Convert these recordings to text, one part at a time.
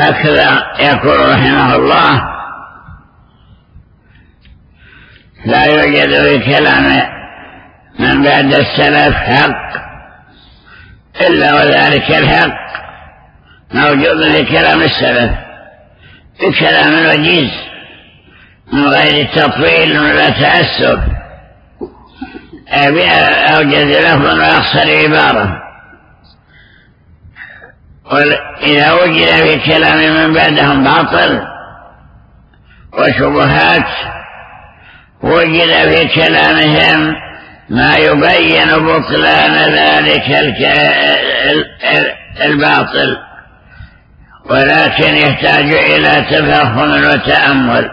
هكذا يقول رحمه الله لا يوجد في كلام من بعد السلف حق إلا وذلك الحق موجود في كلام السلف في كلام الوجيز من غير تطويل ولا تأسف أوجد لفظا وأخسر عبارة إذا وجد في كلام من بعدهم باطل وشبهات وجد في كلامهم ما يبين بطلان ذلك الباطل ولكن يحتاج إلى تفهم وتأمل.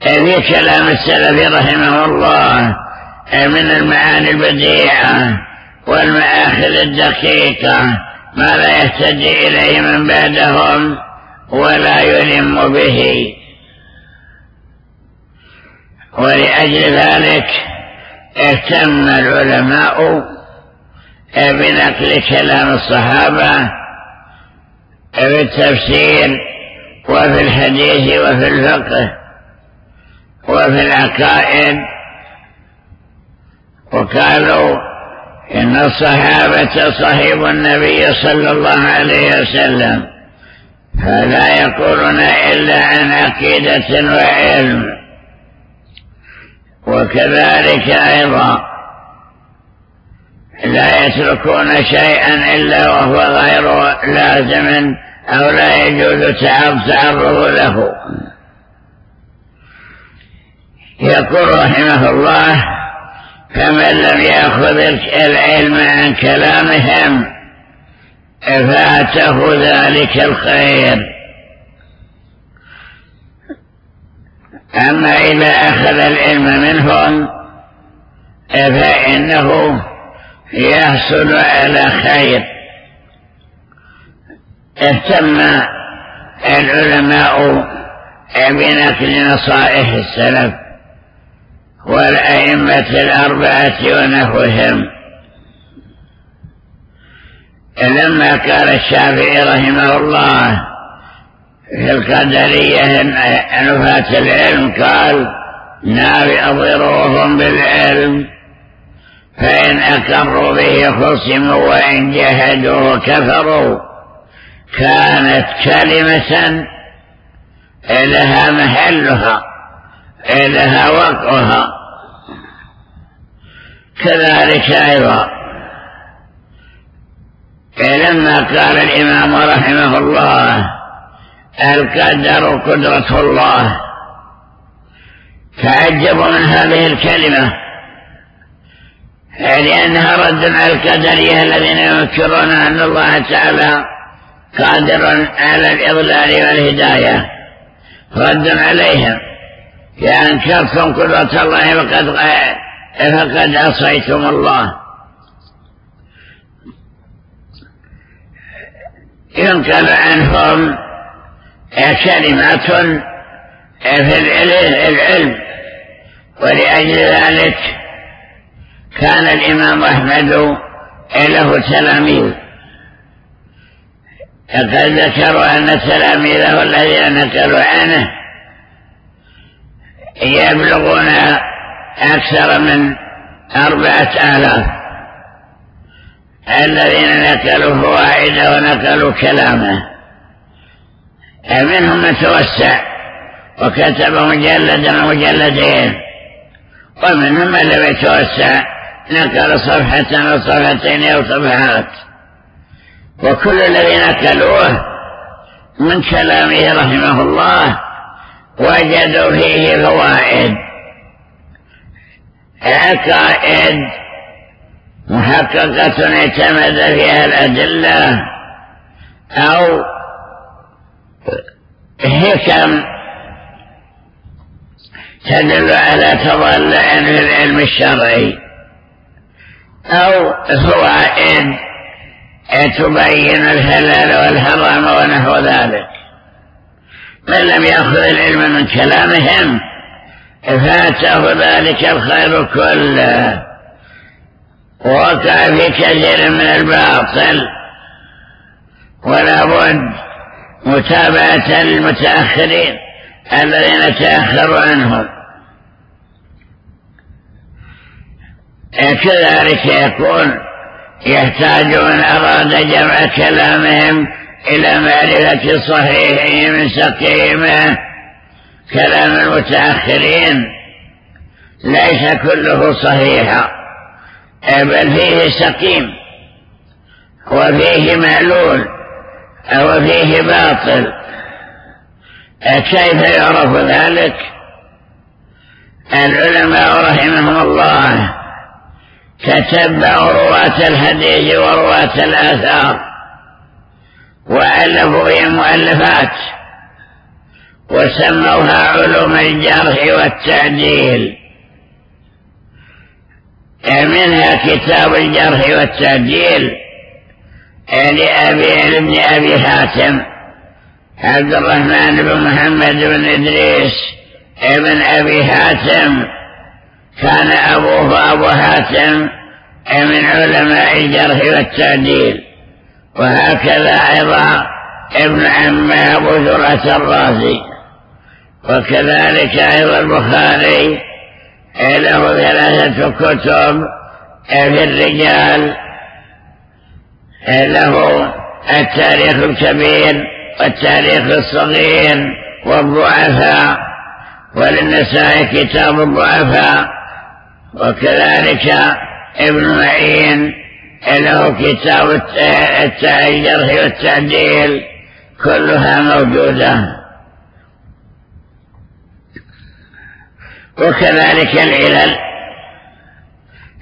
في كلام السلف رحمه الله من المعاني البديعة والمآخذ الدقيقة ما لا يهتد إليه من بعدهم ولا يلم به. ولأجل ذلك اهتم العلماء بنقل كلام الصحابة في التفسير وفي الحديث وفي الفقه وفي العقائد. وقالوا إن الصحابة صحيب النبي صلى الله عليه وسلم فلا يقولون إلا عن عقيدة وعلم. وكذلك أيضا لا يتركون شيئا إلا وهو غير لازم أو لا يجوز تعرض له. يقول رحمه الله فمن لم يأخذ العلم عن كلامهم فاته ذلك الخير. أما إذا أخذ العلم منهم فإنه يحصل على خير. اهتم العلماء بنقل نصائح السلف. والأئمة الأربعة ونحوهم. لما قال الشافعي رحمه الله في القدرية نفاة العلم قال نار أضروهم بالعلم فإن أقروا به خصموا وإن جهدوا كفروا. كانت كلمة لها محلها لها وقعها. كذلك أيضا. لما قال الإمام رحمه الله القدر قدرة الله. تعجبوا من هذه الكلمة. لأنها رد على القدرية الذين ينكرون أن الله تعالى قادر على الإضلال والهداية. رد عليهم. أنكرتم قدرة الله فقد فقد عصيتم الله. ينقل عنهم كلمات في العلم ولأجل ذلك كان الإمام أحمد له تلاميذ. فقد ذكروا أن تلاميذه الذين نقلوا عنه يبلغون أكثر من أربعة آلاف. الذين نقلوا فوائده ونقلوا كلامه. منهم من توسع وكتب مجلدا ومجلدين. ومنهم من لم يتوسع نقل صفحة أو صفحتين أو صفحات. وكل الذين نقلوه من كلامه رحمه الله وجدوا فيه فوائد. عقائد محققة اعتمد فيها الأدلة أو حكم تدل على تضلع في العلم الشرعي أو فوائد تبين الحلال والحرام ونحو ذلك. من لم يأخذ العلم من كلامهم فاته ذلك الخير كله. وقع في كثير من الباطل. ولا بد متابعة المتأخرين الذين تأخروا عنهم. كذلك يكون يحتاج من أراد جمع كلامهم إلى معرفة صحيحه من سقيمه كلام المتأخرين ليس كله صحيحا بل فيه سقيم وفيه معلول وفيه باطل. كيف يعرف ذلك؟ العلماء رحمهم الله تتبعوا رواة الحديث ورواة الآثار وألفوا مؤلفات. وسموها علوم الجرح والتعديل. منها كتاب الجرح والتعديل لأبي ابن أبي حاتم عبد الرحمن بن محمد بن إدريس ابن أبي حاتم. كان أبوه أبو حاتم من علماء الجرح والتعديل. وهكذا أيضا ابن عمه أبو زرعة الرازي. وكذلك أيضا البخاري له ثلاثة كتب في الرجال. له التاريخ الكبير والتاريخ الصغير والضعفاء وللنساء كتاب الضعفاء. وكذلك ابن معين له كتاب الجرح والتعديل كلها موجودة. وكذلك العلل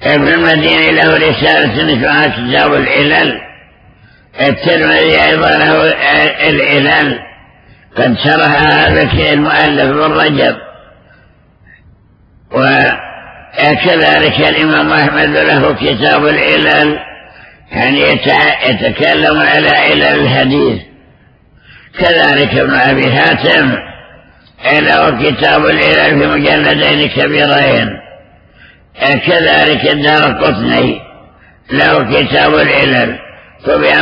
ابن المدينة له رسالة اسمها كتاب العلل الترمذي أيضا له العلل قد شرح هذا المؤلف بن رجب. وكذلك الإمام أحمد له كتاب العلل يعني يتكلم على علل الحديث. كذلك ابن أبي حاتم. له كتاب العلل في مجلدين كبيرين. كذلك الدار القطني له كتاب العلل طبع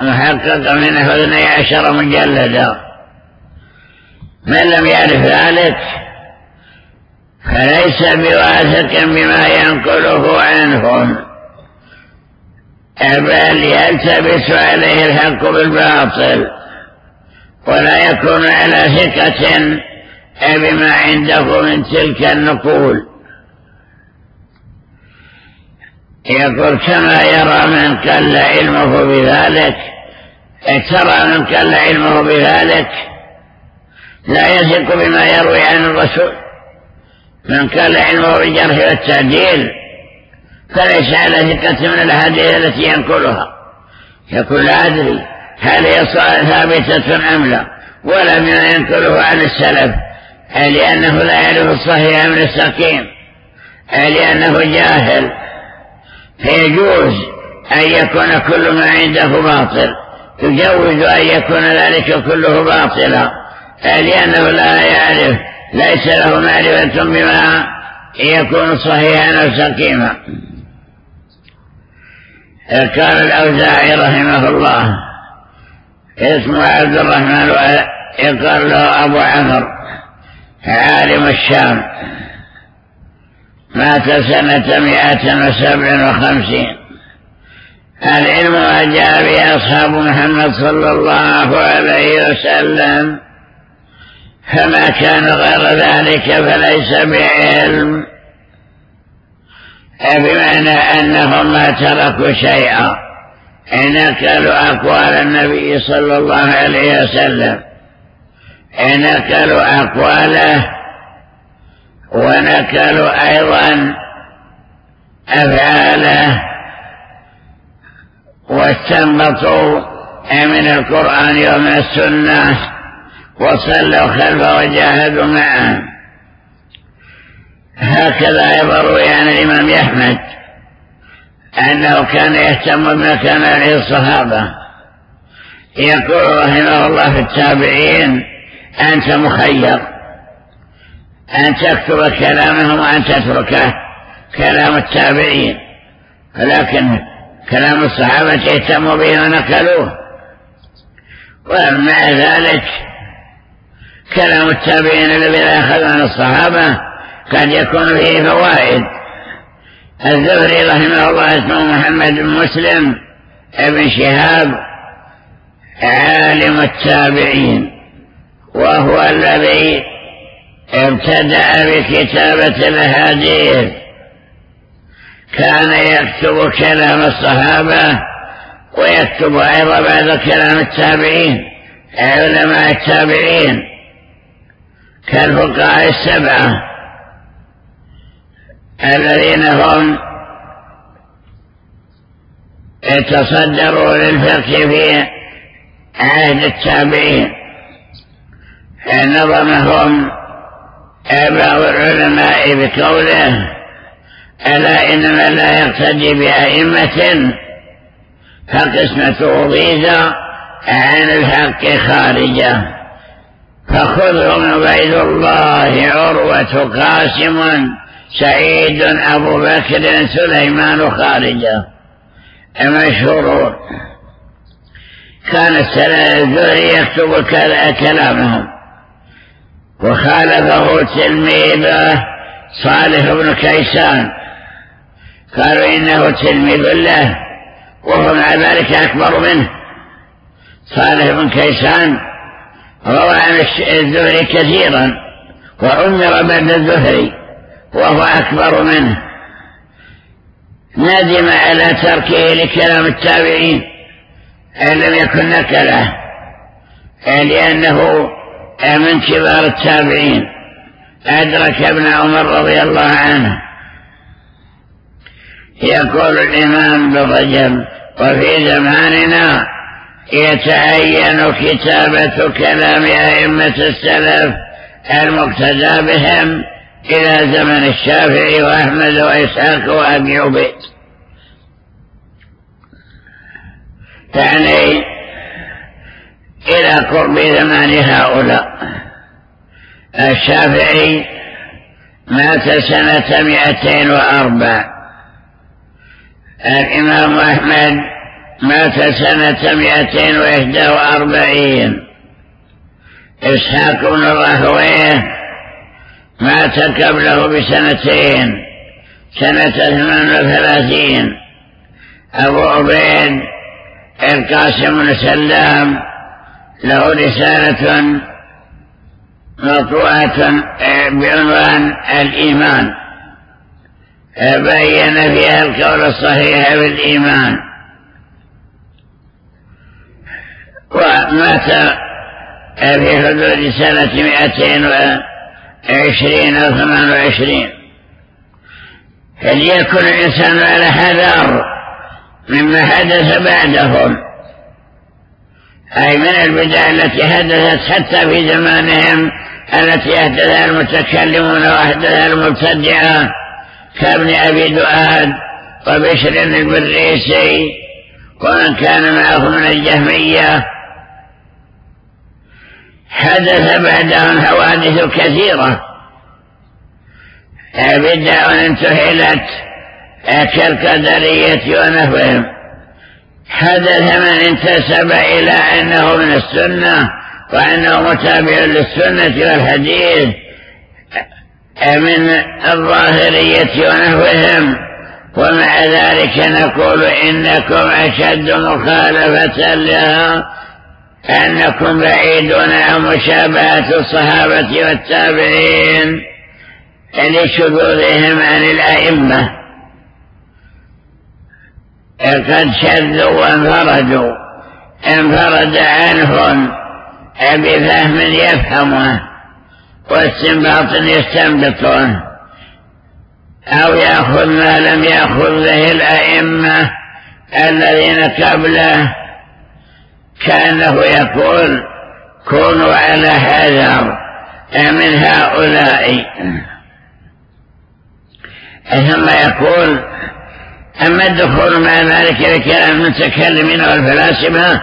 محقق منه اثني عشر مجلدا. من لم يعرف ذلك فليس بواثق بما ينقله عنهم. بل يلتبس عليه الحق بالباطل. ولا يكون على ثقة بما عنده من تلك النقول. يقول كما يرى من قل علمه بذلك ترى من قل علمه بذلك لا يثق بما يروي عن الرسول. من قل علمه بالجرح والتعديل فليس على ثقة من الأحاديث التي ينقلها. يقول لا أدري. هل هي ثابتة أم لا؟ ولم ينقله عن السلف. لأنه لا يعرف الصحيح من السقيم لأنه جاهل؟ فيجوز أن يكون كل ما عنده باطل. يجوز أن يكون ذلك كله باطلا. لأنه لا يعرف ليس له معرفة بما يكون صحيحا أو سقيما قال الأوزاعي رحمه الله اسمه عبد الرحمن يقال له أبو عمر عالم الشام. مات سنة مئة وسبع وخمسين. العلم ما جاء به أصحاب محمد صلى الله عليه وسلم فما كان غير ذلك فليس بعلم. بمعنى أنهم ما تركوا شيئا. نكلوا أقوال النبي صلى الله عليه وسلم. نكلوا أقواله ونكلوا أيضا أفعاله. واستنبطوا من القرآن ومن السنة وصلوا خلفه وجاهدوا معه. هكذا يروي عن الإمام أحمد. أنه كان يهتم بما كان عليه الصحابة. يقول رحمه الله في التابعين أنت مخير. أن تكتب كلامهم وأن تتركه كلام التابعين. ولكن كلام الصحابة اهتموا به ونقلوه ومع ذلك كلام التابعين الذين أخذوا عن الصحابة قد يكون فيه فوائد. الزهري رحمه الله اسمه محمد بن مسلم ابن شهاب عالم التابعين وهو الذي ابتدأ بكتابة الأحاديث. كان يكتب كلام الصحابة ويكتب أيضا بعض كلام التابعين علماء التابعين كالفقهاء السبعة. الذين هم يتصدروا للفقه في عهد التابعين. نظمهم بعض العلماء بقوله ألا إن من لا يقتدي بأئمة فقسمته ضيزة عن الحق خارجة. فخذهم عبيد الله عروة قاسم سعيد أبو بكر سليمان خارجة مشهور كان الزهري يكتب كلامهم. وخالفه تلميذه صالح بن كيسان. قالوا إنه تلميذ له وهو مع ذلك أكبر منه. صالح بن كيسان روى عن الزهري كثيرا وعمر بعد الزهري. وهو أكبر منه. ندم على تركه لكلام التابعين. إن لم يكن نكله. لأنه من كبار التابعين. أدرك ابن عمر رضي الله عنه. يقول الإمام بن وفي زماننا يتعين كتابة كلام أئمة السلف المقتدى بهم إلى زمن الشافعي وأحمد وإسحاق وأبي عبيد. يعني إلى قرب زمان هؤلاء. الشافعي مات سنة مئتين وأربع. الإمام أحمد مات سنة مئتين وإحدى وأربعين. إسحاق بن راهويه مات قبله بسنتين سنة 38 أبو عبيد القاسم بن سلام له رسالة مطوعة آه، بعنوان الإيمان. بين فيها القول الصحيح بالإيمان. ومات في حدود سنة 200 عشرين أو ثمان وعشرين. فليكن الإنسان على حذر مما حدث بعدهم؟ أي من البدع التي حدثت حتى في زمانهم التي أحدثها المتكلمون وأحدثها المبتدعة كابن أبي دؤاد وبشر البريسي ومن كان معه من الجهمية حدث بعدهم حوادث كثيرة. بدع انتهلت كالقدرية ونحوهم. حدث من انتسب إلى أنه من السنة وأنه متابع للسنة والحديث. من الظاهرية ونحوهم. ومع ذلك نقول إنكم أشد مخالفة لها أنكم بعيدون عن مشابهة الصحابة والتابعين لشذوذهم عن الأئمة. قد شذوا وانفردوا. انفرد عنهم بفهم يفهمه واستنباط يستنبطون. أو يأخذ ما لم يأخذ به الأئمة الذين قبله كأنه يقول كونوا على حذر من هؤلاء. ثم يقول أما الدخول مع ذلك بكلام المتكلمين والفلاسفة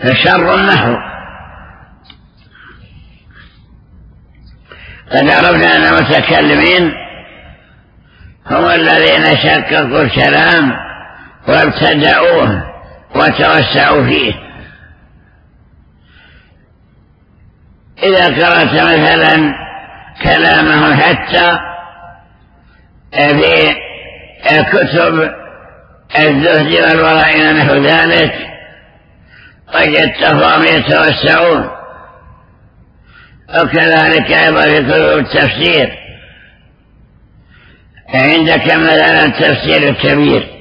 فشر محو قد عرفنا أن المتكلمين هم الذين شققوا الكلام وابتدأوه وتوسعوا فيه. إذا قرأت مثلا كلامه حتى في كتب الزهد والوراء نحو ذلك وجدتهم يتوسعون. وكذلك أيضا في كتب التفسير. عندك مثلا التفسير الكبير.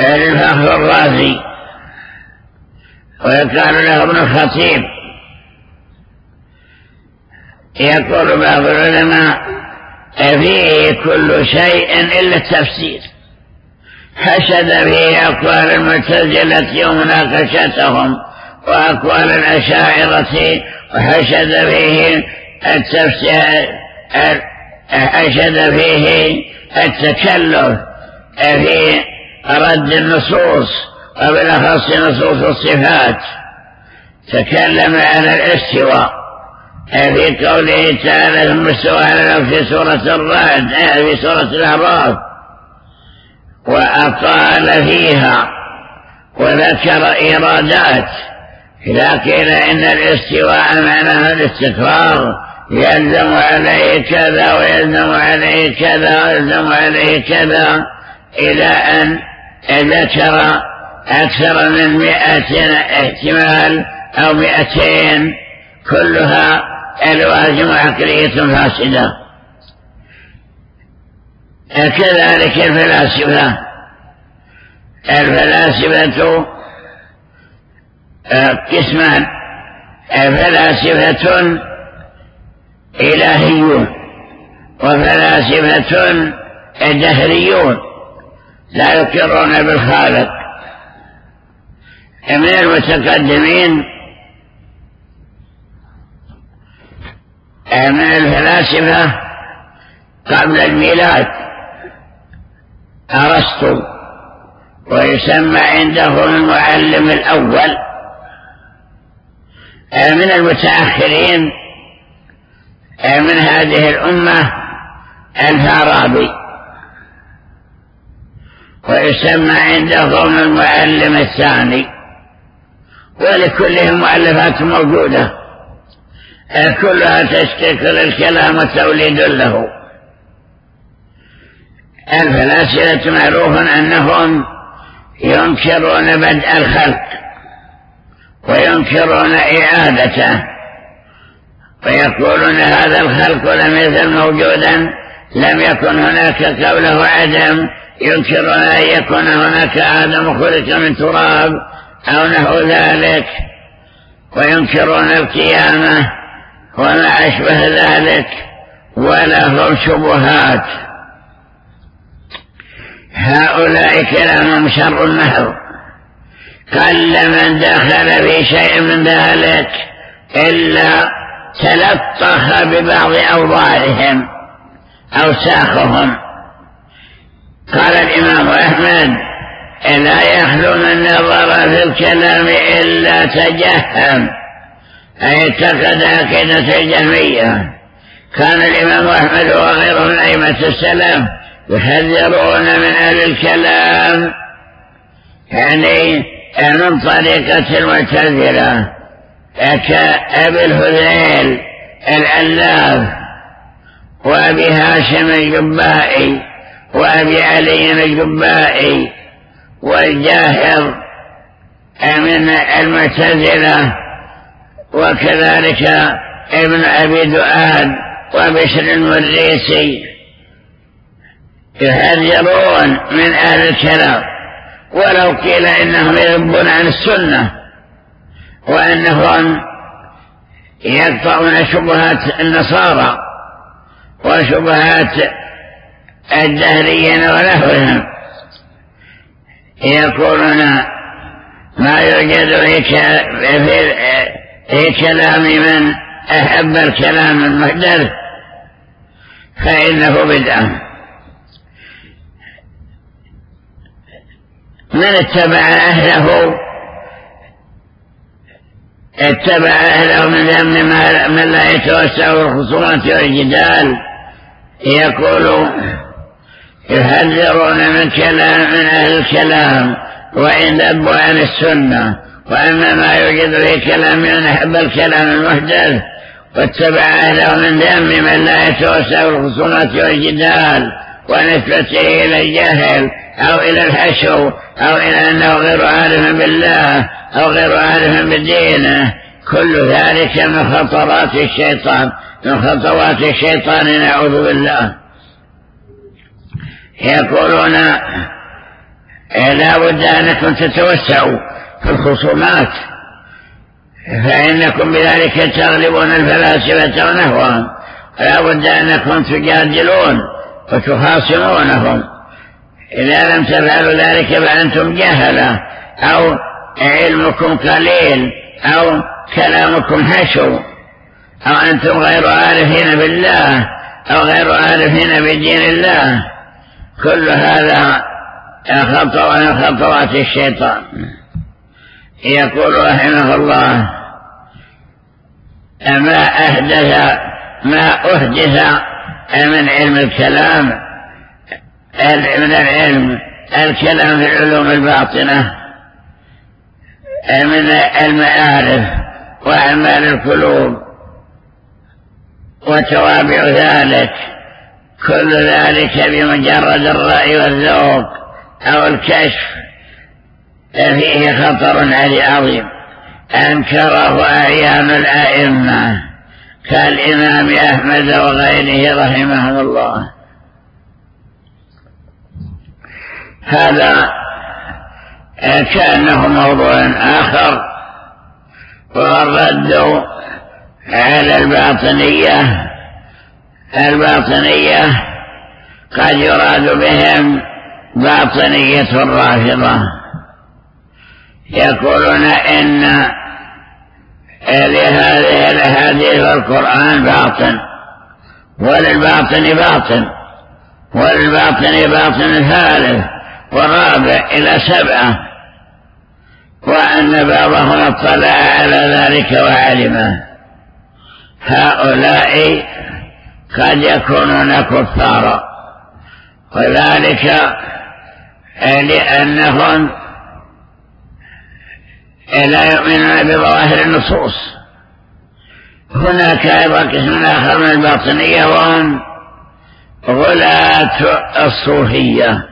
للفخر الرازي ويقال له ابن الخطيب يقول بعض العلماء فيه كل شيء إلا التفسير. حشد فيه أقوال المعتزلة ومناقشتهم وأقوال الأشاعرة وحشد فيه التفسير حشد فيه التكلف. في رد النصوص وبالأخص نصوص الصفات. تكلم عن الاستواء. في قوله تعالى ثم استوى على في سورة الرعد في سورة الأعراف. وأطال فيها وذكر إيرادات. قيل إن الاستواء معناه الاستقرار يلزم عليه كذا ويلزم عليه كذا ويلزم عليه كذا إلى أن ذكر أكثر من مئة احتمال أو مئتين كلها الواجم عقلية فاسدة. كذلك الفلاسفة. الفلاسفة قسمان. فلاسفة إلهيون وفلاسفة دهريون. لا يقرون بالخالق. من المتقدمين من الفلاسفة قبل الميلاد أرسطو ويسمى عندهم المعلم الأول. من المتأخرين من هذه الأمة الفارابي. ويسمى عندهم المعلم الثاني. ولكلهم مؤلفات موجودة. كلها تشتكل الكلام توليد له. الفلاسفة معروف أنهم ينكرون بدء الخلق وينكرون إعادته ويقولون هذا الخلق لم يزل موجودا لم يكن هناك قبله عدم ينكرون أن يكون هناك آدم خلق من تراب أو نحو ذلك وينكرون القيامة وما أشبه ذلك ولهم شبهات. هؤلاء كلامهم شر محض قل من دخل في شيء من ذلك إلا تلطخ ببعض أوضاعهم أو ساخهم قال الإمام أحمد لا يخلو من نظر في الكلام إلا تجهم. أي اعتقد عقيدة الجهمية كان الإمام أحمد وغيره من أئمة السلام يحذرون من أهل الكلام. يعني من طريقة المعتزلة كأبي الهذيل العلاف وأبي هاشم الجبائي وأبي علي الجبائي والجاهر من المعتزلة وكذلك ابن أبي دؤاد وبشر المريسي يحذرون من أهل الكلام. ولو قيل إنهم يذبون عن السنة وأنهم يقطعون شبهات النصارى وشبهات الدهريين ونحوهم يقولون ما يوجد في كلام من أحب الكلام المحدث فإنه بدعة. من اتبع أهله؟ اتبع أهله من ذم من لا يتوسع الخصومات والجدال يقول يحذرون من كلام من أهل الكلام؟ وإن ذبوا عن السنة. وأما ما يوجد في كلام ينحب الكلام المحدث واتبع أهله من ذم من لا يتوسع الخصومات والجدال ونسبته إلى الجهل أو إلى الحشو أو إلى أنه غير عارف بالله أو غير عارف بدينه كل ذلك من خطرات الشيطان من خطوات الشيطان نعوذ بالله. يقولون لا بد أنكم تتوسعوا في الخصومات فإنكم بذلك تغلبون الفلاسفة ونحوهم لا بد أنكم تجادلون وتخاصمونهم. إذا لم تفعلوا ذلك فأنتم جهلة أو علمكم قليل أو كلامكم حشو أو أنتم غير عارفين بالله أو غير عارفين بدين الله. كل هذا خطوة من خطوات الشيطان. يقول رحمه الله ما أحدث ما أحدث من علم الكلام من العلم الكلام في العلوم الباطنة من المعارف وأعمال القلوب وتوابع ذلك. كل ذلك بمجرد الرأي والذوق أو الكشف فيه خطر علي عظيم. أنكره أعيان الأئمة كالإمام أحمد وغيره رحمهم الله. هذا كأنه موضوع آخر. والرد على الباطنية. الباطنية قد يراد بهم باطنية الرافضة. يقولون إن لهذه الأحاديث والقرآن باطن وللباطن باطن وللباطن باطن ثالث والرابع إلى سبعة وأن بعضهم اطلع على ذلك وعلمه. هؤلاء قد يكونون كفارا وذلك لأنهم لا يؤمنون بظواهر النصوص. هناك أيضا قسم آخر من الباطنية وهم غلاة الصوفية.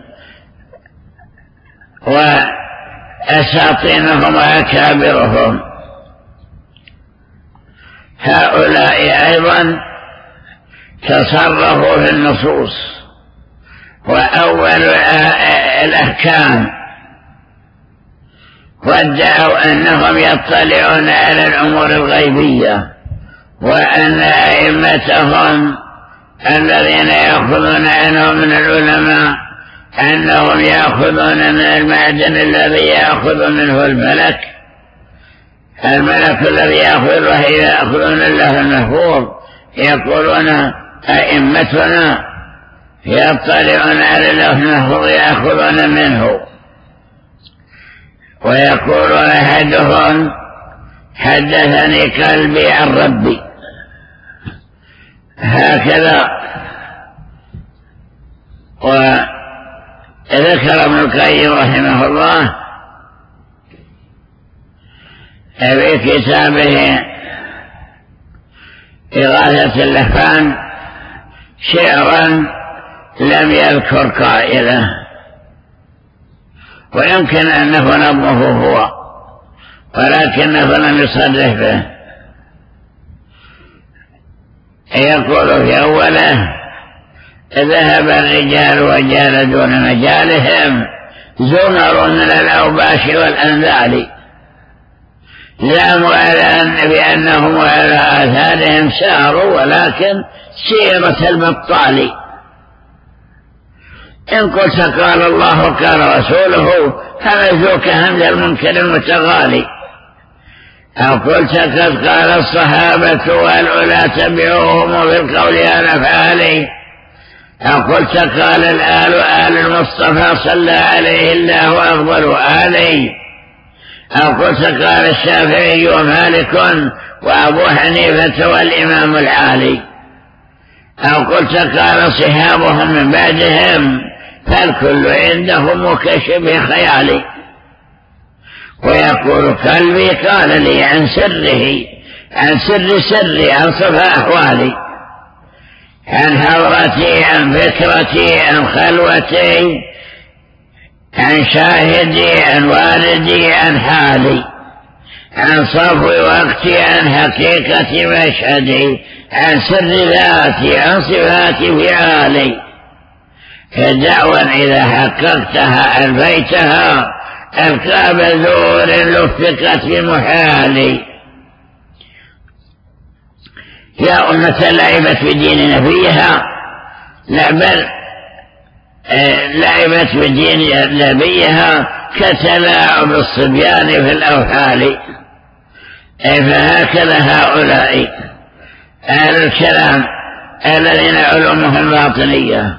وأساطينهم وأكابرهم. هؤلاء أيضا تصرفوا في النصوص. وأول الأحكام وادعوا أنهم يطلعون على الأمور الغيبية. وأن أئمتهم الذين يأخذون عنهم من العلماء أنهم يأخذون من المعدن الذي يأخذ منه الملك. الملك الذي يأخذ يأخذون الله المحفوظ. يقولون أئمتنا يطلعون على الله المحفوظ يأخذون منه. ويقول أحدهم حدثني قلبي عن ربي. هكذا. وذكر ابن القيم رحمه الله في كتابه إغاثة اللفان شعرا لم يذكر قائله ويمكن أنه نظمه هو ولكنه لم يصرح به. يقول في أوله ذهب الرجال وجالدون مجالهم زمر من الأوباش والأنذال على أن بأنهم على آثارهم ساروا ولكن سيرة البطال إن قلت قال الله وقال رسوله همزوك همز المنكر المتغالي. أو قلت قد قال الصحابة والعلا تبعوهم بالقول على فعلي أو قلت قال الآل آل المصطفى صلى عليه الله وأفضل آلي. أو قلت قال الشافعي ومالك وأبو حنيفة والإمام العالي. أو قلت قال صحابهم من بعدهم فالكل عندهم كشبه خيالي ويقول كلبي قال لي عن سره عن سر سري عن صفى أحوالي. عن حضرتي عن فكرتي عن خلوتي عن شاهدي عن والدي عن حالي. عن صفو وقتي عن حقيقة مشهدي عن سر ذاتي عن صفات فعالي. فدعوا إذا حققتها ألفيتها ألقى بذور لفقت بمحالي يا أمة لعبت بدين نبيها لا بل آه، لعبت بدين نبيها كتلاعب الصبيان في الأوحال. فهكذا هؤلاء أهل الكلام الذين علومهم باطنية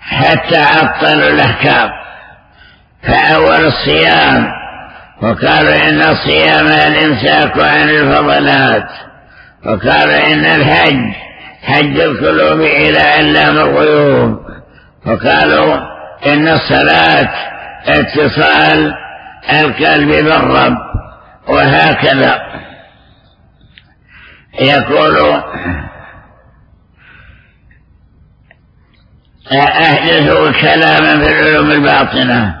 حتى عطلوا الأحكام. فأول الصيام وقالوا إن الصيام الإمساك عن الفضلات وقالوا إن الحج حج القلوب إلى علام الغيوب وقالوا إن الصلاة اتصال القلب بالرب. وهكذا يقول أحدثوا كلاما في العلوم الباطنة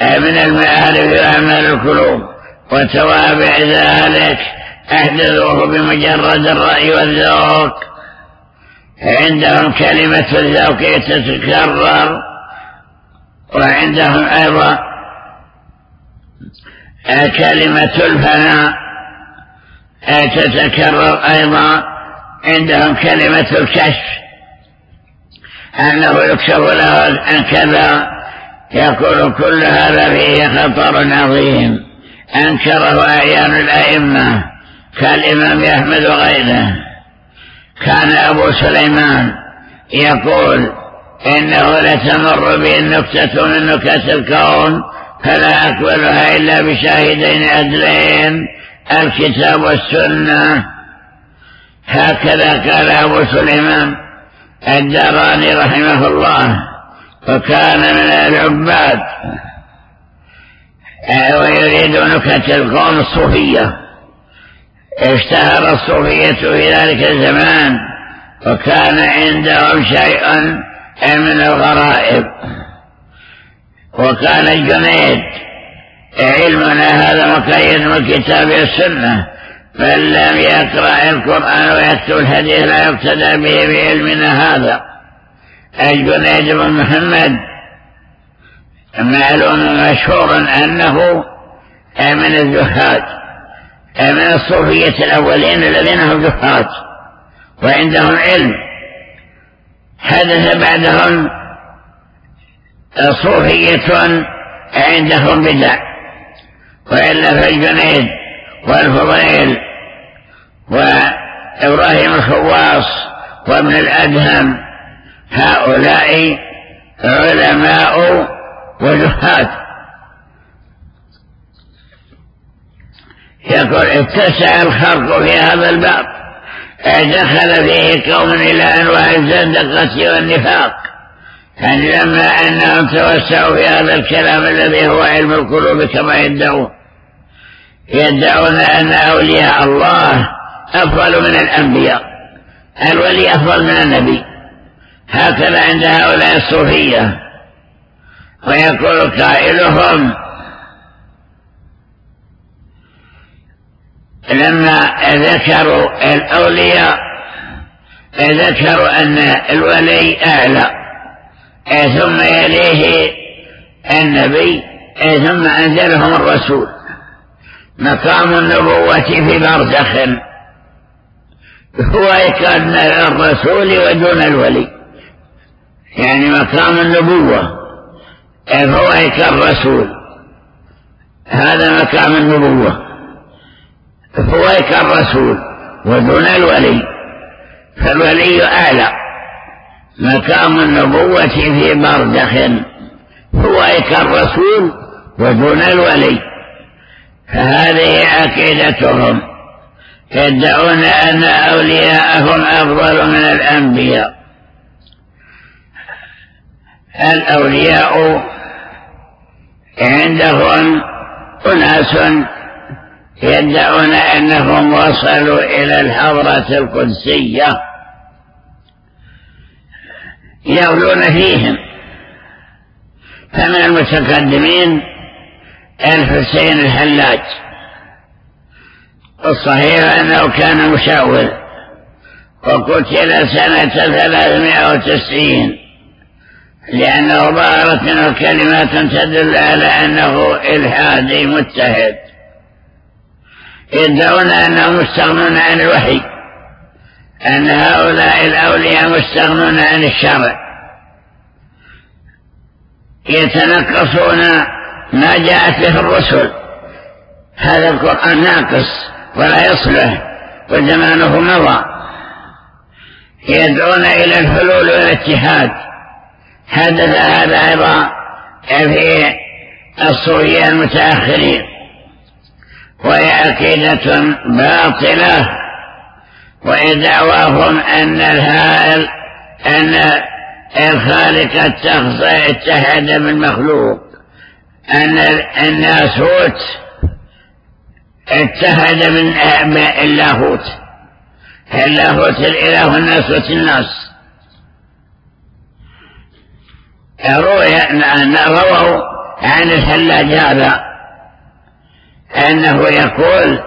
من المعارف وأعمال القلوب وتوابع ذلك أحدثوه بمجرد الرأي والذوق. عندهم كلمة الذوق تتكرر وعندهم أيضا كلمة الفناء تتكرر أيضا عندهم كلمة الكشف. أنه يكشف له كذا يقول كل هذا فيه خطر عظيم. أنكره أعيان الأئمة كالإمام أحمد وغيره. كان أبو سليمان يقول إنه لتمر بي النكتة من نكت الكون فلا أقبلها إلا بشاهدين أدلين الكتاب والسنة. هكذا قال أبو سليمان الدراني رحمه الله وكان من العباد. ويريد نكت القوم الصوفية. اشتهر الصوفية في ذلك الزمان وكان عندهم شيء من الغرائب. وكان الجنيد علمنا هذا مقيد من الكتاب والسنة. من لم يقرأ القرآن ويكتب الحديث لا يقتدى به بعلمنا هذا. الجنيد بن محمد معلوم مشهور أنه من الزهاد. من الصوفية الأولين الذين هم زهاد. وعندهم علم. حدث بعدهم صوفية عندهم بدع وإلا فالجنيد والفضيل وإبراهيم الخواص وابن الأدهم هؤلاء علماء وزهاد يقول اتسع الخلق في هذا الباب دخل فيه قوم إلى أنواع الزندقة والنفاق. لما أنهم توسعوا في هذا الكلام الذي هو علم القلوب كما يدعون يدعون أن أولياء الله أفضل من الأنبياء. الولي أفضل من النبي. هكذا عند هؤلاء الصوفية. ويقول قائلهم لما ذكروا الأولياء ذكروا أن الولي أعلى. ثم يليه النبي ثم أنزلهم الرسول. مقام النبوة في برزخ. هو كان الرسول ودون الولي. يعني مقام النبوة. هو كالرسول هذا مقام النبوة. فويك الرسول ودون الولي. فالولي أعلى. مقام النبوة في برزخ فويك الرسول ودون الولي. فهذه عقيدتهم. يدعون أن أولياءهم أفضل من الأنبياء. الأولياء عندهم أناس يدعون أنهم وصلوا إلى الحضرة القدسية. يغلون فيهم. فمن المتقدمين الحسين الحلاج. الصحيح أنه كان مشاور وقتل سنة ثلاثمائة وتسعين. لأنه ظهرت منه كلمات تدل على أنه إلحادي متحد. يدعون أنهم مستغنون عن الوحي. أن هؤلاء الأولياء مستغنون عن الشرع. يتنقصون ما جاءت به الرسل. هذا القرآن ناقص ولا يصلح وزمانه مضى. يدعون إلى الحلول والاتحاد حدث هذا أيضا في الصوفية المتأخرين. وهي عقيدة باطلة. ودعواهم أن الهائل أن الخالق اتحد بالمخلوق أن الناسوت اتحد من اللاهوت. اللاهوت الإله الناسوت الناس. روي رووا عن الحلاج هذا أنه يقول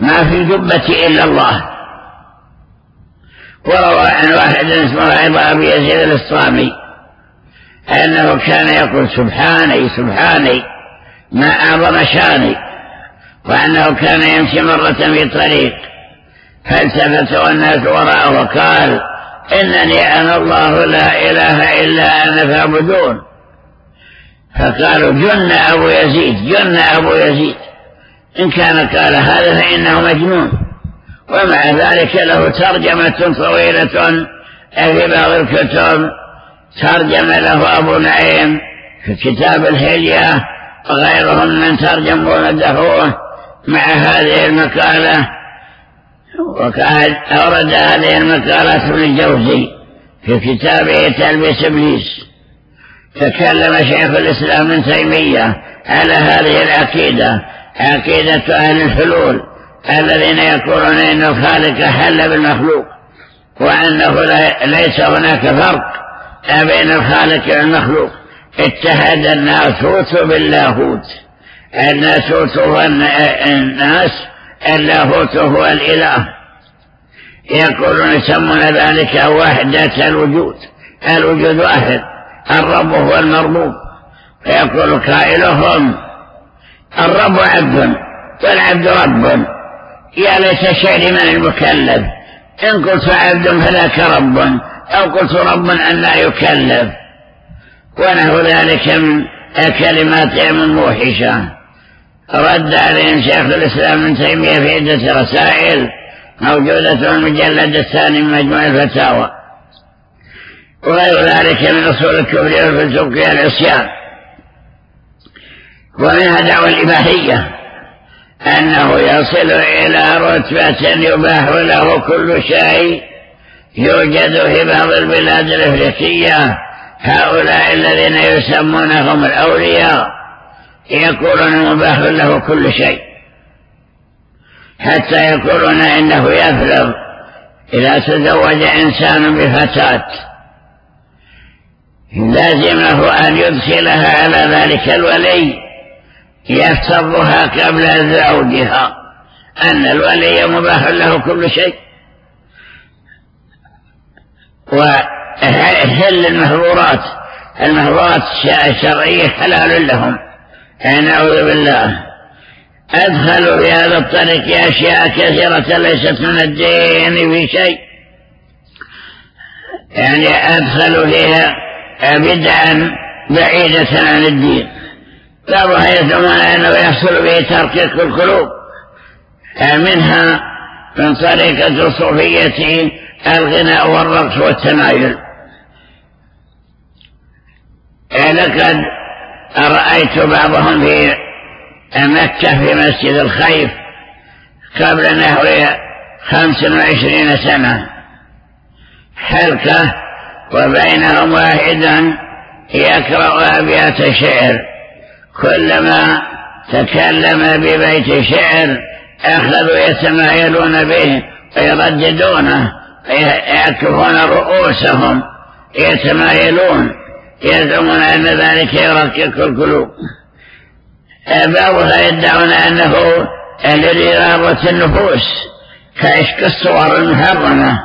ما في الجبة إلا الله. وروى عن واحد اسمه عبا أبي يزيد الإسلامي أنه كان يقول سبحاني سبحاني ما أعظم شأني وأنه كان يمشي مرة في طريق فالتفت والناس وراءه وقال إنني أنا الله لا إله إلا أنا فاعبدون. فقالوا جن أبو يزيد جن أبو يزيد. إن كان قال هذا فإنه مجنون. ومع ذلك له ترجمة طويلة في بعض الكتب. ترجم له أبو نعيم في كتاب الهلية وغيرهم من ترجموا ومدحوه مع هذه المقالة. وقال أورد هذه المقالة ابن الجوزي في كتابه تلبيس إبليس. تكلم شيخ الإسلام ابن تيمية على هذه العقيدة عقيدة أهل الحلول. الذين يقولون إن الخالق حل بالمخلوق وأنه ليس هناك فرق بين الخالق والمخلوق. اتحد الناسوت باللاهوت. الناسوت هو الناس اللاهوت هو الإله. يقولون يسمون ذلك وحدة الوجود. الوجود واحد. الرب هو المربوب. فيقول قائلهم الرب عبد والعبد رب. يا ليت شعري من المكلف. إن قلت عبد فذاك رب. أو قلت رب أن لا يكلف. ونحو ذلك من كلمات من موحشة رد عليهم شيخ الإسلام ابن تيمية في عدة رسائل موجودة في المجلد الثاني من مجموع الفتاوى. وغير ذلك من أصول الكفر والفسوق والعصيان. ومنها دعوة الإباحية. أنه يصل إلى رتبة يباح له كل شيء. يوجد في بعض البلاد الإفريقية هؤلاء الذين يسمونهم الأولياء يقولون مباح له كل شيء. حتى يقولون إنه يفلغ إذا تزوج إنسان بفتاة. لازمه أن يدخلها على ذلك الولي. يفترضها قبل زوجها. أن الولي مباح له كل شيء. وحل المحظورات؟ المحظورات الشرعية حلال لهم. نعوذ بالله. أدخلوا في هذا الطريق أشياء كثيرة ليست من الدين في شيء. يعني أدخلوا فيها بدعا بعيدة عن الدين. بعضها يزعمون أنه يحصل به تركيك القلوب. منها من طريقة الصوفية الغناء والرقص والتمايل. لقد رأيت بعضهم في مكة في مسجد الخيف قبل نحو خمس وعشرين سنة. حلقة وبينهم واحدا يقرأ أبيات شعر. كلما تكلم ببيت شعر أخذوا يتمايلون به ويرددونه يكفون رؤوسهم يتمايلون يزعمون أن ذلك يركك القلوب. بعضها يدعون أنه لرياضة النفوس كعشق الصور المحرمة.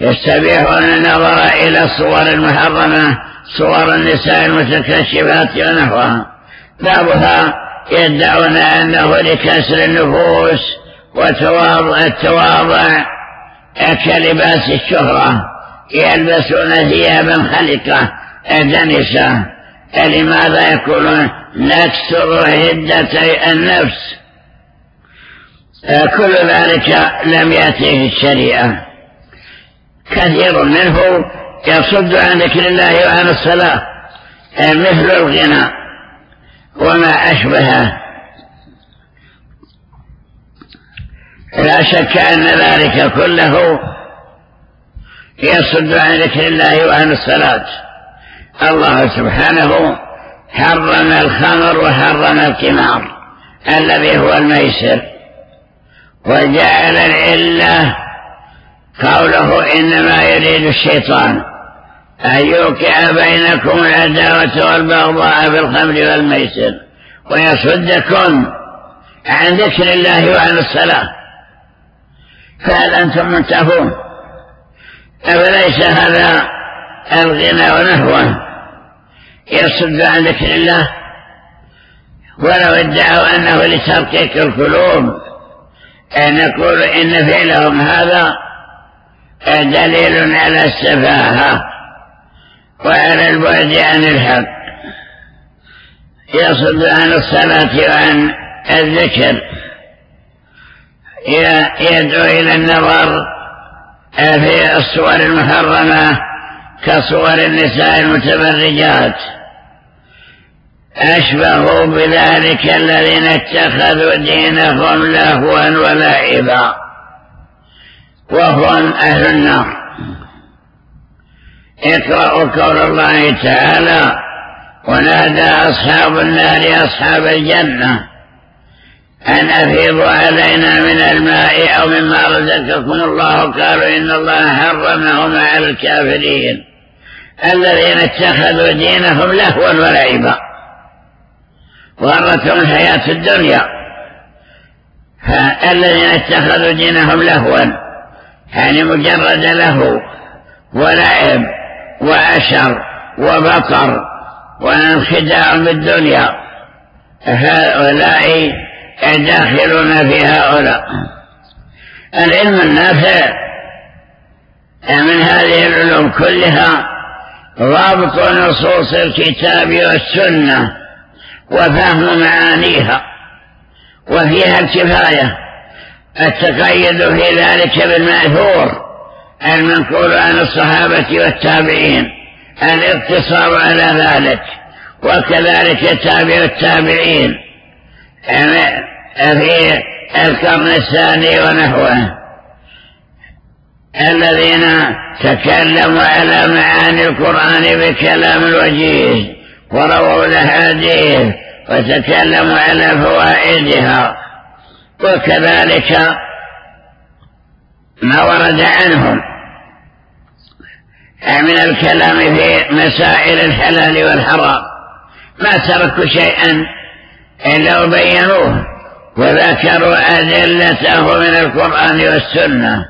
يستبيحون النظر إلى الصور المحرمة صور النساء المتكشفات ونحوها. بعضها يدعون أنه لكسر النفوس وتواضع التواضع كلباس الشهرة يلبسون ثيابا خلقة دنسة لماذا يقولون نكسر هدة النفس؟ كل ذلك لم يأتي في الشريعة. كثير منه يصد عن ذكر الله وعن الصلاة مثل الغنى. وما أشبهه لا شك أن ذلك كله يصد عن ذكر الله وعن الصلاة. الله سبحانه حرم الخمر وحرم القمار الذي هو الميسر. وجعل العلة قوله إنما يريد الشيطان. أن يوقع بينكم العداوة والبغضاء في الخمر والميسر ويصدكم عن ذكر الله وعن الصلاة. فهل أنتم منتهون؟ أفليس هذا الغنى ونحوه يصد عن ذكر الله؟ ولو ادعوا أنه لتركيك القلوب أن نقول إن فعلهم هذا دليل على السفاهة وعلى البعد عن الحق. يصد عن الصلاة وعن الذكر. يدعو إلى النظر. في الصور المحرمة كصور النساء المتبرجات. أشبهوا بذلك الذين اتخذوا دينهم لهوا ولعبا. وهم أهل النار. اقرأوا قول الله تعالى ونادى أصحاب النار أصحاب الجنة أن أفيضوا علينا من الماء أو مما رزقكم الله قالوا إن الله حرمهما على الكافرين الذين اتخذوا دينهم لهوا ولعبا غرتهم الحياة الدنيا. فالذين اتخذوا دينهم لهوا يعني مجرد له ولعب. وأشر وبطر وانخداع بالدنيا هؤلاء داخلون في هؤلاء. العلم النافع من هذه العلوم كلها ضابط نصوص الكتاب والسنة وفهم معانيها وفيها الكفاية التقيد في ذلك بالمأثور المنقول عن الصحابة والتابعين الاقتصار على ذلك وكذلك تابع التابعين في القرن الثاني ونحوه. الذين تكلموا على معاني القرآن بكلام الوجيه ورووا الأحاديث وتكلموا على فوائدها وكذلك ما ورد عنهم. من الكلام في مسائل الحلال والحرام. ما تركوا شيئا إلا وبينوه وذكروا أدلته من القرآن والسنة.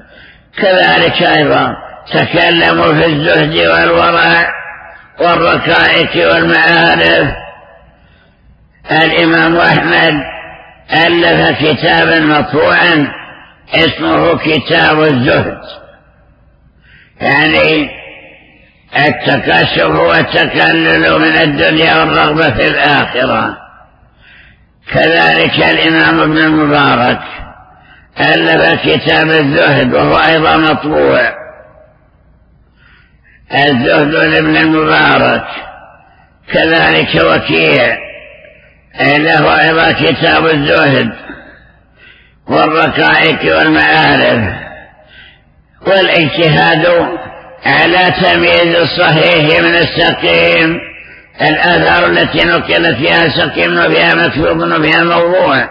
كذلك أيضا تكلموا في الزهد والورع والركائك والمعارف الإمام أحمد ألف كتابا مطبوعا اسمه كتاب الزهد. يعني التكشف والتكلل من الدنيا والرغبة في الآخرة. كذلك الإمام ابن المبارك ألف كتاب الزهد وهو أيضا مطبوع. الزهد لابن المبارك. كذلك وكيع. له أيضا كتاب الزهد. والركائك والمعارف والاجتهاد على تمييز الصحيح من السقيم. الآثار التي نقلت فيها سقيم وفيها مكتوب وفيها موضوع.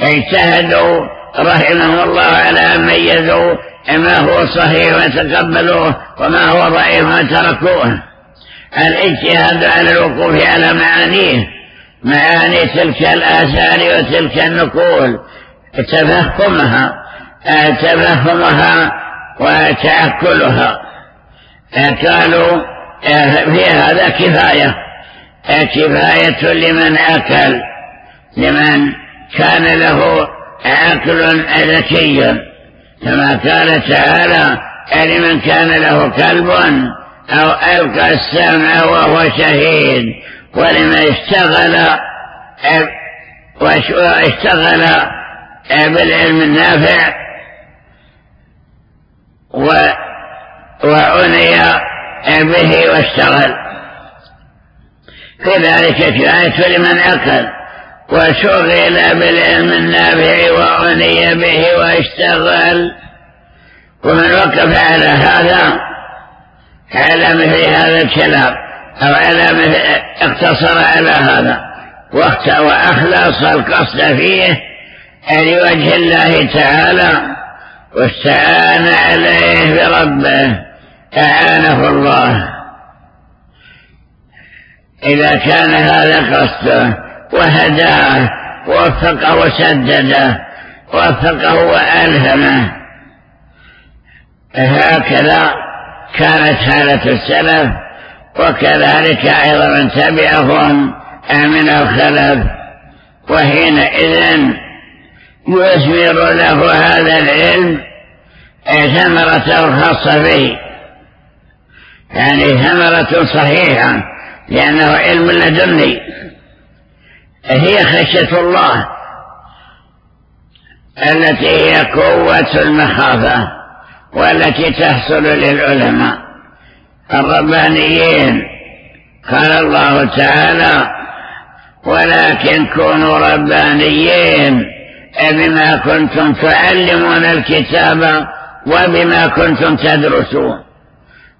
اجتهدوا رحمهم الله على أن ميزوا ما هو صحيح وتقبلوه وما هو ضعيف وتركوه الاجتهاد على الوقوف على معانيه معاني تلك الآثار وتلك النقول. تفهمها تفهمها وتأكلها. قالوا في هذا كفاية. كفاية لمن أكل لمن كان له عقل ذكي كما قال تعالى لمن كان له كلب أو ألقى السمع وهو شهيد ولمن اشتغل واشتغل بالعلم النافع وعني به واشتغل. كذلك كفاية لمن أكل وشغل بالعلم النافع وعني به واشتغل. ومن وقف على هذا على مثل هذا الكلام أو على مثل اقتصر على هذا وأخلص القصد فيه لوجه الله تعالى واستعان عليه بربه أعانه الله. إذا كان هذا قصده وهداه ووفقه وسدده ووفقه وألهمه. هكذا كانت حالة السلف وكذلك أيضا من تبعهم من الخلف وحينئذ يثمر له هذا العلم ثمرة الخاصة به. يعني ثمرة صحيحة لأنه علم لدني. هي خشية الله التي هي قوة المخافة والتي تحصل للعلماء. الربانيين قال الله تعالى ولكن كونوا ربانيين بما كنتم تعلمون الكتاب وبما كنتم تدرسون.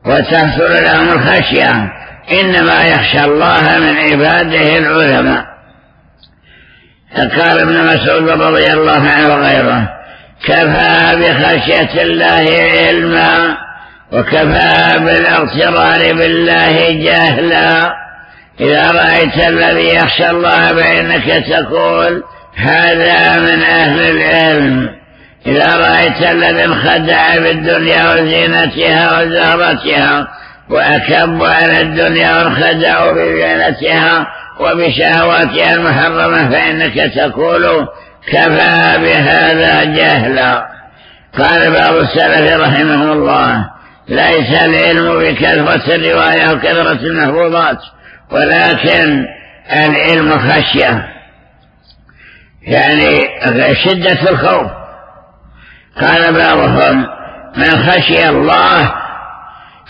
وتحصل لهم الخشية. إنما يخشى الله من عباده العلماء. قال ابن مسعود رضي الله عنه وغيره كفى بخشية الله علما وكفى بالاغترار بالله جهلا. إذا رأيت الذي يخشى الله فإنك تقول هذا من أهل العلم. إذا رأيت الذي انخدع بالدنيا وزينتها وزهرتها وأكب على الدنيا وانخدعوا بزينتها وبشهواتها المحرمة فإنك تقول كفى بهذا جهلا. قال بعض السلف رحمه الله ليس العلم بكثرة الرواية وكثرة المحفوظات ولكن العلم خشية. يعني شدة الخوف. قال بعضهم من خشي الله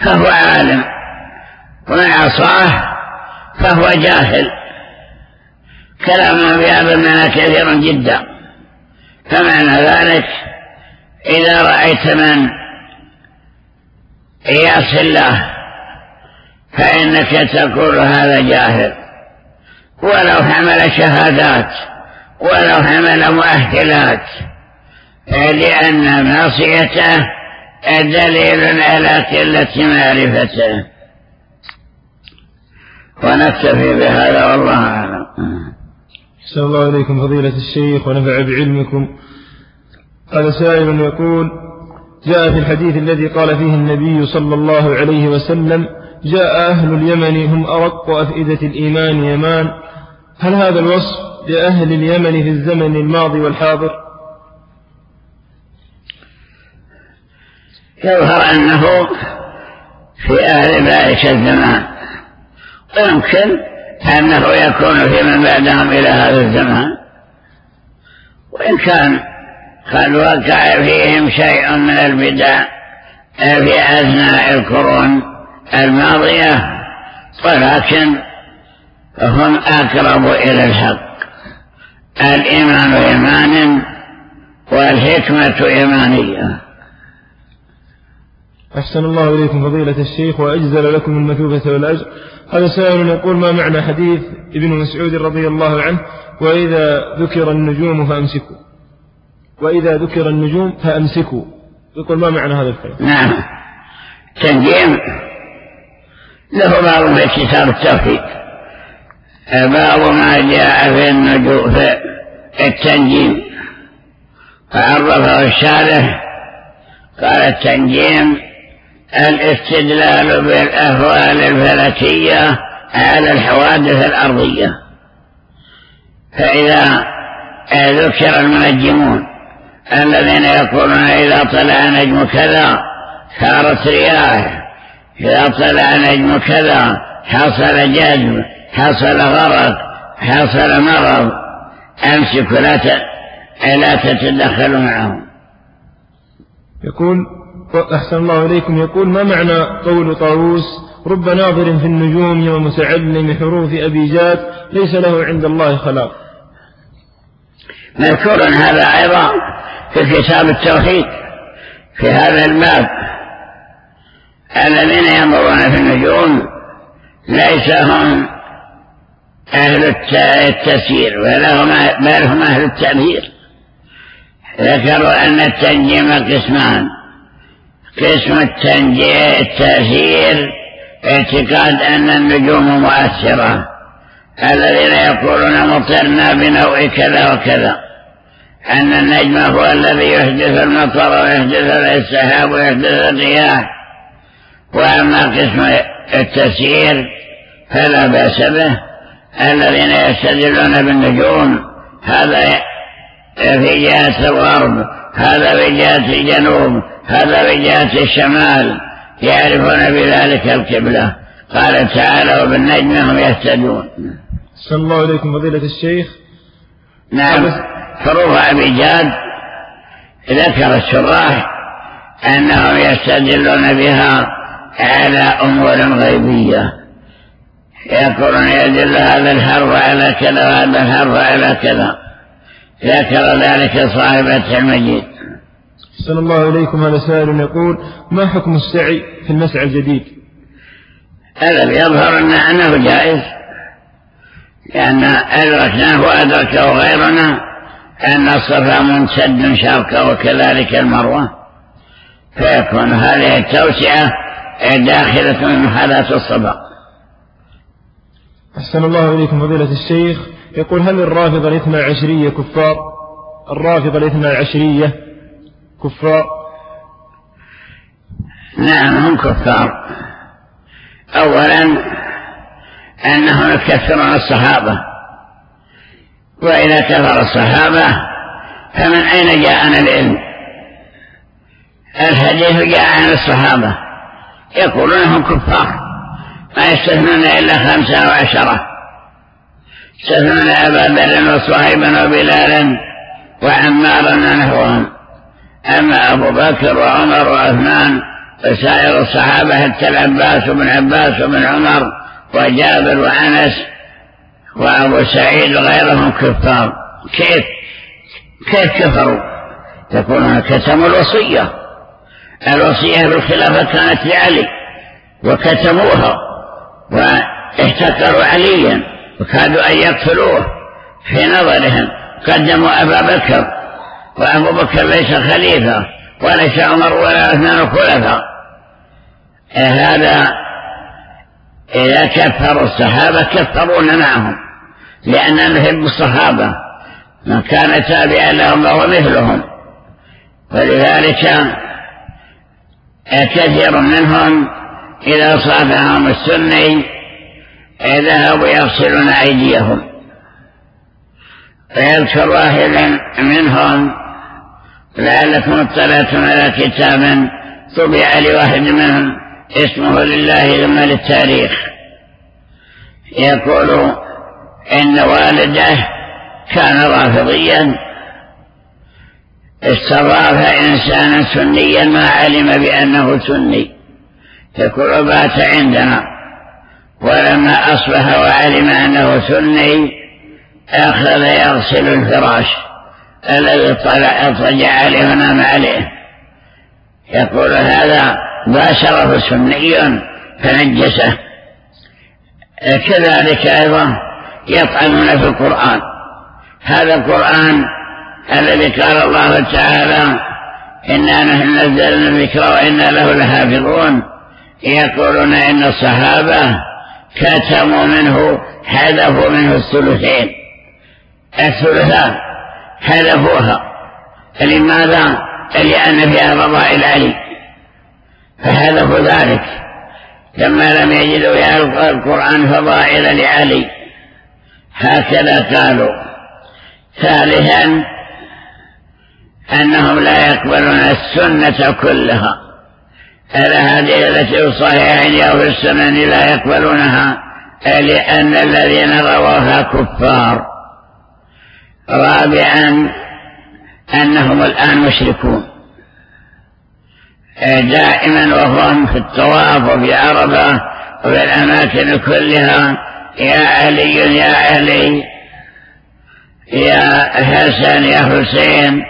فهو عالم ومن عصاه فهو جاهل. كلام في هذا المعنى كثير جدا. فمعنى ذلك إذا رأيت من يعصي الله فإنك تقول هذا جاهل. ولو حمل شهادات. ولو حمل مؤهلات لأن معصيته دليل على قلة معرفته. ونكتفي بهذا والله أعلم. أحسن الله إليكم فضيلة الشيخ ونفع بعلمكم. قال سائل يقول جاء في الحديث الذي قال فيه النبي صلى الله عليه وسلم جاء أهل اليمن هم أرق أفئدة الإيمان يمان. هل هذا الوصف لأهل اليمن في الزمن الماضي والحاضر. يظهر أنه في أهل ذلك الزمان. ويمكن أنه يكون في من بعدهم إلى هذا الزمان. وإن كان قد وقع فيهم شيء من البدع في أثناء القرون الماضية ولكن هم أقرب إلى الحق. الإيمان إيمان والحكمة إيمانية. أحسن الله إليكم فضيلة الشيخ وأجزل لكم المثوبة والأجر. هذا سائل يقول ما معنى حديث ابن مسعود رضي الله عنه؟ وإذا ذكر النجوم فأمسكوا. وإذا ذكر النجوم فأمسكوا. يقول ما معنى هذا الكلام نعم. تنجيم. له بعض في كتاب التوحيد. بعض ما جاء في النجوم في التنجيم. فعرفه الشارح قال التنجيم الاستدلال بالأهوال الفلكية على الحوادث الأرضية. فإذا ذكر المنجمون الذين يقولون إذا طلع نجم كذا صارت رياح إذا طلع نجم كذا حصل جذب حصل غرق حصل مرض أمسك لا لا تتدخل معهم. يقول أحسن الله إليكم. يقول ما معنى قول طاووس؟ رب ناظر في النجوم ومتعلم حروف أبيجات ليس له عند الله خلاق. مذكور هذا أيضا في كتاب التوحيد في هذا الباب. الذين ينظرون في النجوم ليس هم أهل التسيير بل هم أهل التأثير ذكروا أن التنجيم قسمان. قسم التأثير اعتقاد أن النجوم مؤثرة. الذين يقولون مطرنا بنوع كذا وكذا. أن النجم هو الذي يحدث المطر ويحدث السحاب ويحدث الرياح. وأما قسم التسيير فلا بأس به. الذين يستدلون بالنجوم. هذا في جهة الغرب هذا في جهة الجنوب هذا في جهة الشمال. يعرفون بذلك القبلة. قال تعالى وبالنجم هم يهتدون. صلى الله عليكم فضيلة الشيخ. نعم. حروف أبي جاد. ذكر الشراح أنهم يستدلون بها على أمور غيبية. يقولون يدل هذا الحرف على كذا وهذا الحرف على كذا. ذكر ذلك صاحب المجيد. صلى الله عليكم هذا سائل يقول ما حكم السعي في المسعى الجديد؟ الذي يظهر أنه جائز لأن أدركناه وأدركه غيرنا أن الصفا منسد شرقا وكذلك المروة. فيكون هذه التوسعة داخلة من حالات الصفا. أحسن الله إليكم فضيلة الشيخ. يقول هل الرافضة الاثنى عشرية كفار؟ الرافضة الاثنى عشرية كفار. نعم هم كفار. أولا أنهم يكفرون الصحابة. وإذا كفر الصحابة فمن أين جاءنا العلم؟ الحديث جاء عن الصحابة. يقولون هم كفار. ما يستثنون إلا خمسة وعشرة. يستثنون أبا بر وصهيبا وبلالا وعمارا ونحوهم أما أبو بكر وعمر وعثمان وسائر الصحابة حتى العباس وابن عباس وابن عمر وجابر وأنس وأبو سعيد وغيرهم كفار. كيف؟ كيف كفروا؟ يقولون كتموا الوصية. الوصية بالخلافة كانت لعلي وكتموها. واحتكروا عليا وكادوا أن يقتلوه. في نظرهم قدموا أبا بكر وأبو بكر ليس خليفة وليس عمر ولا عثمان خلفاء. هذا؟ إذا كفروا الصحابة كفرونا معهم لأننا نحب الصحابة من كان تابعا لهم فهو مثلهم. ولذلك كثير منهم إذا صافهم السني ذهبوا يغسلون أيديهم. فيذكر واحدا منهم لعلكم اطلعتم على كتاب طبع لواحد منهم اسمه لله ثم للتاريخ يقول إن والده كان رافضيا. استضاف إنسانا سنيا ما علم بأنه سني. يقول بات عندنا. ولما أصبح وعلم أنه سني أخذ يغسل الفراش الذي طلع اضطجع عليه ونام عليه. يقول هذا باشره سني فنجسه. كذلك أيضا يطعنون في القرآن. هذا القرآن الذي قال الله تعالى إنا نحن نزلنا الذكر وإنا له لحافظون. يقولون إن الصحابة كتموا منه حذفوا منه الثلثين. الثلثان حذفوها. لماذا؟ لأن فيها فضائل علي. فحذفوا ذلك. لما لم يجدوا في القرآن فضائل لعلي. هكذا قالوا. ثالثا أنهم لا يقبلون السنة كلها. الأحاديث التي في الصحيحين أو في السنن لا يقبلونها؟ لأن الذين رواها كفار. رابعا أنهم الآن مشركون. دائما وهم في الطواف وفي عرفة وفي الأماكن كلها. يا علي يا علي. يا حسن يا حسين.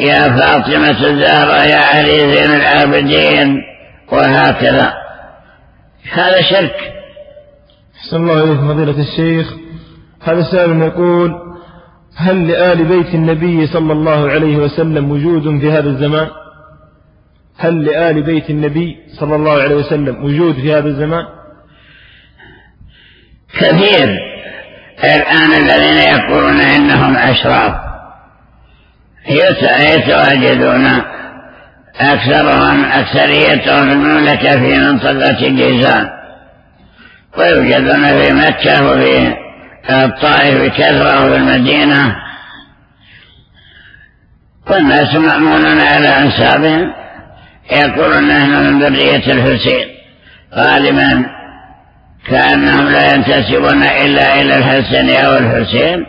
يا فاطمة الزهرة يا علي زين العابدين. وهكذا. هذا شرك. أحسن الله إليك فضيلة الشيخ. هذا سائل يقول هل لآل بيت النبي صلى الله عليه وسلم وجود في هذا الزمان؟ هل لآل بيت النبي صلى الله عليه وسلم وجود في هذا الزمان؟ كثير. الآن الذين يقولون إنهم أشراف. يتواجدون أكثرهم أكثريتهم في المملكة في منطقة جيزان ويوجدون في مكة وفي الطائف بكثرة وفي المدينة. والناس مأمونون على أنسابهم يقولون نحن من ذرية الحسين. غالبا كأنهم لا ينتسبون إلا إلى الحسن أو الحسين.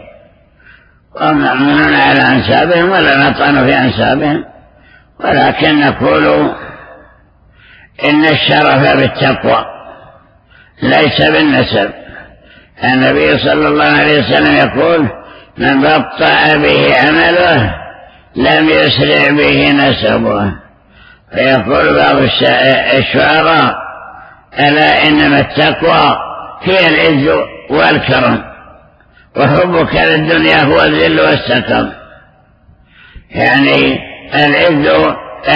ومأمونون على أنسابهم ولا نطعن في أنسابهم ولكن نقول إن الشرف بالتقوى ليس بالنسب. النبي صلى الله عليه وسلم يقول من بطأ به عمله لم يسرع به نسبه. فيقول بعض الشعراء ألا إنما التقوى هي العز والكرم وحبك للدنيا هو الذل والسكر يعني العز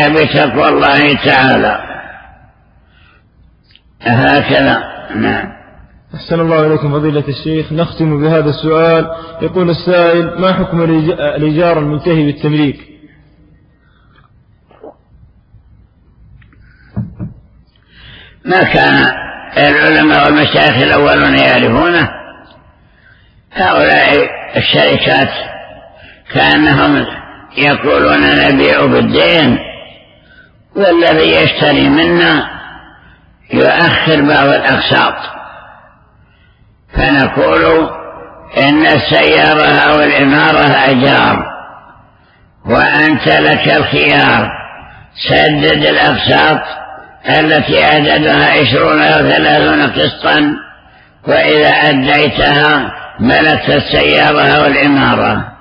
بتقوى الله تعالى. هكذا. نعم. أحسن الله إليكم فضيلة الشيخ. نختم بهذا السؤال. يقول السائل ما حكم الإيجار المنتهي بالتمليك؟ ما كان العلماء والمشايخ الأولون يعرفونه هؤلاء الشركات كأنهم يقولون نبيع بالدين والذي يشتري منا يؤخر بعض الأقساط. فنقول إن السيارة أو العمارة أجار وأنت لك الخيار. سدد الأقساط التي عددها عشرون أو ثلاثون قسطا وإذا أديتها ملكت السيارة والعمارة.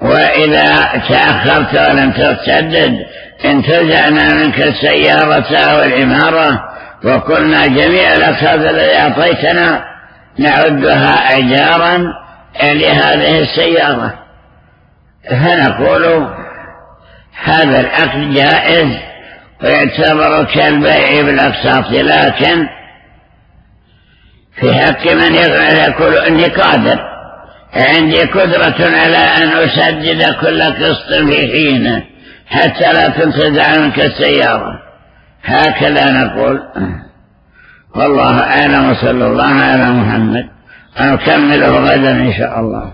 وإذا تأخرت ولم تسدد انتزعنا منك السيارة والعمارة وقلنا جميع الأقساط التي أعطيتنا نعدها أجارا لهذه السيارة. فنقول هذا العقد جائز ويعتبر كالبيع بالأقساط لكن في حق من يقول إني قادر عندي قدرة على أن أسدد كل قسط في حينه حتى لا تنتزع منك السيارة. هكذا نقول. والله أعلم وصلى الله على محمد. ونكمله غدا إن شاء الله.